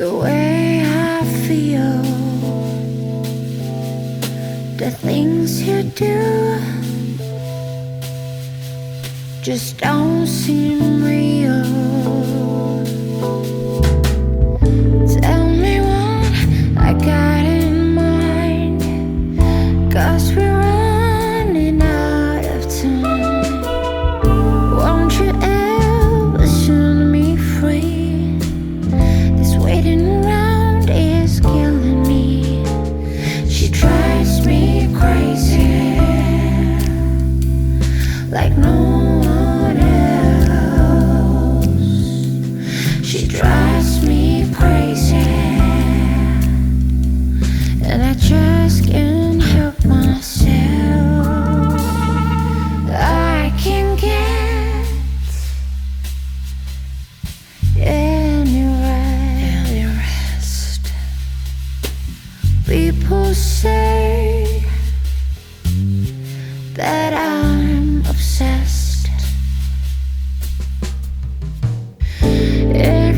the way I feel, the things you do just don't seem real. She drives me crazy, and I try.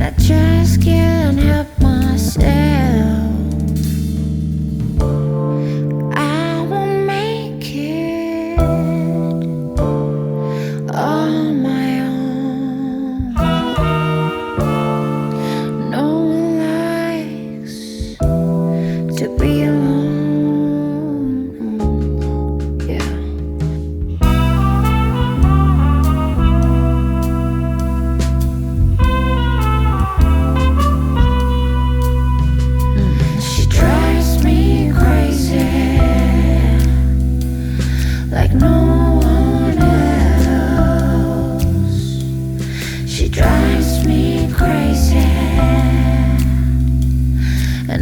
and I just can't help myself.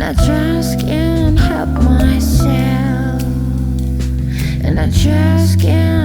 I just can't help myself. And I just can't.